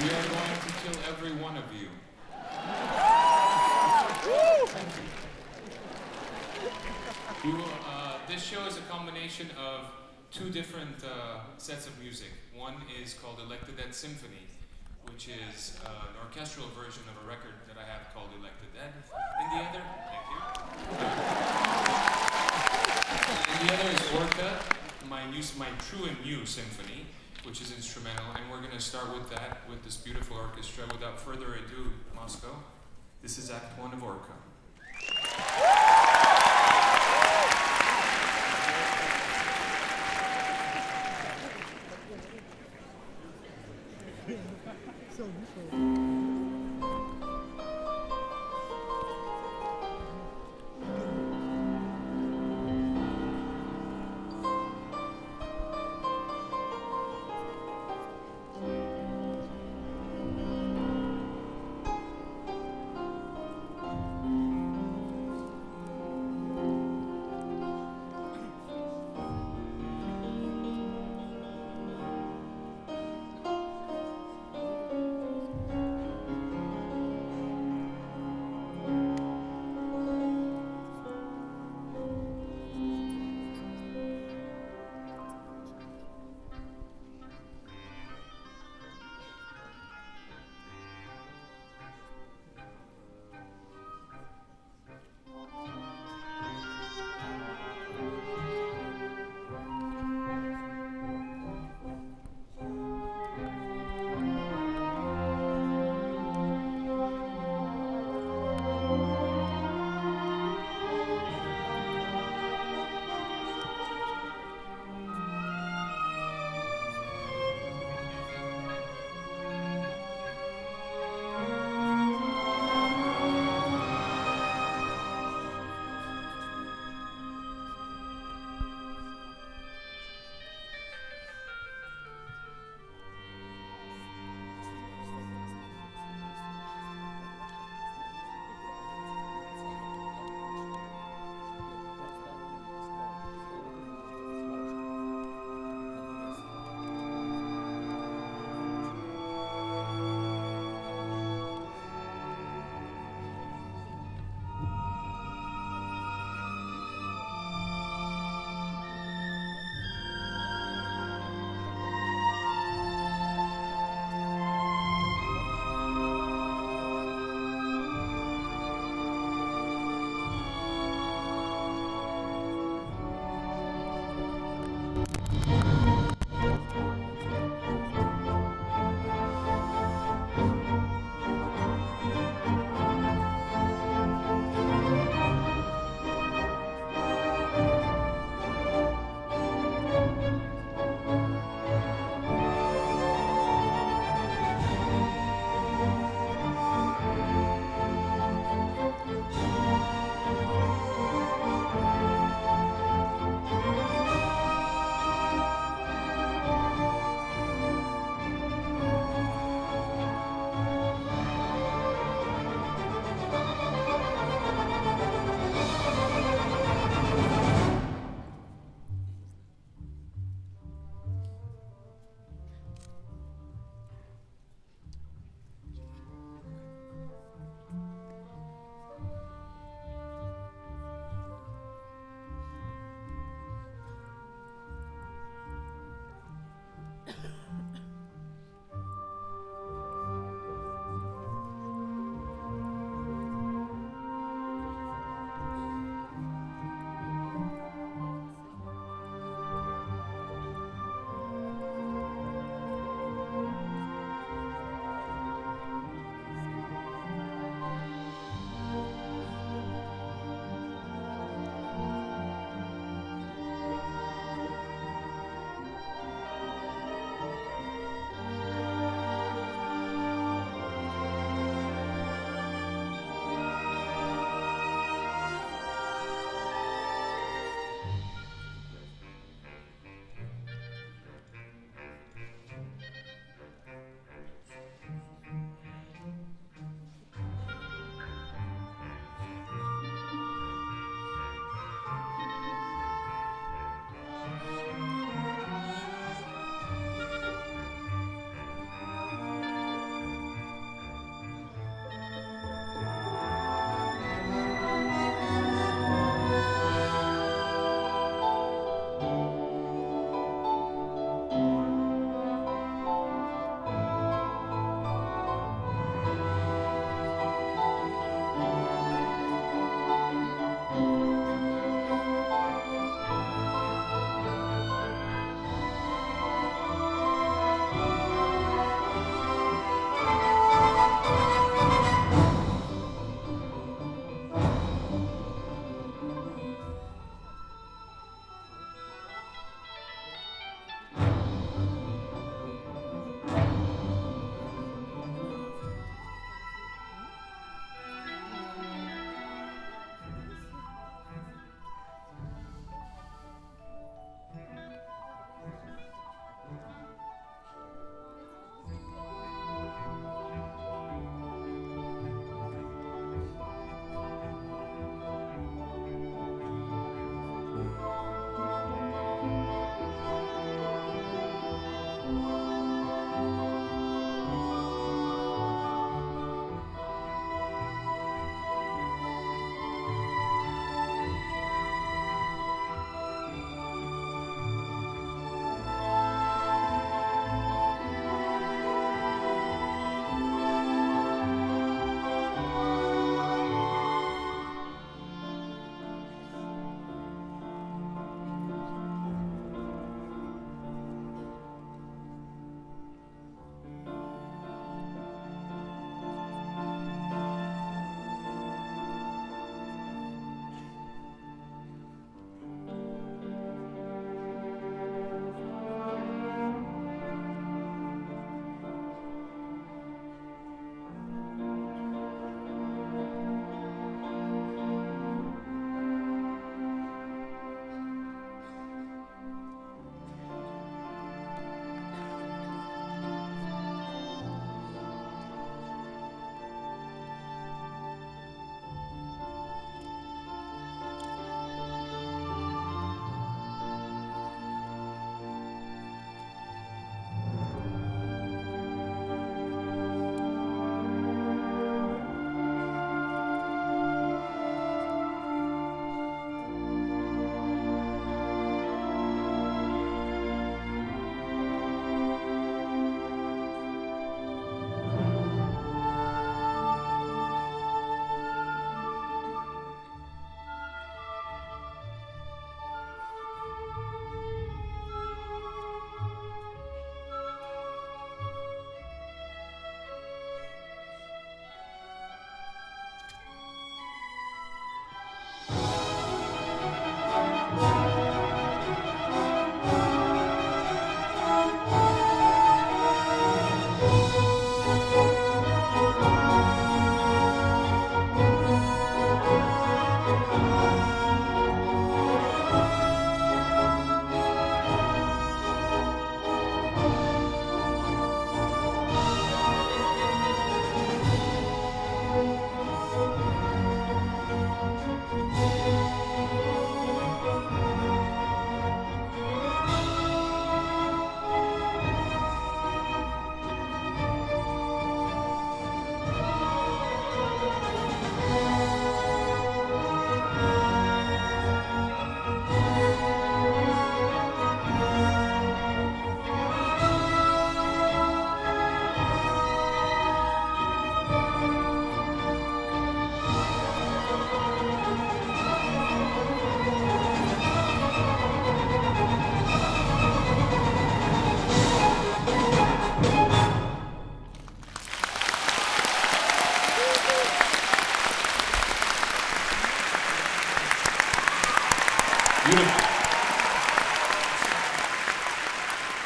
We are going to kill every one of you. Will, uh, this show is a combination of two different uh, sets of music. One is called Elect the Dead Symphony, which is uh, an orchestral version of a record that I have called Elect the Dead. And the other, thank you. And the other is Orca, my new, my true and new symphony, which is instrumental. And we're going to start with that, with this beautiful orchestra. Without further ado, Moscow, this is Act One of Orca.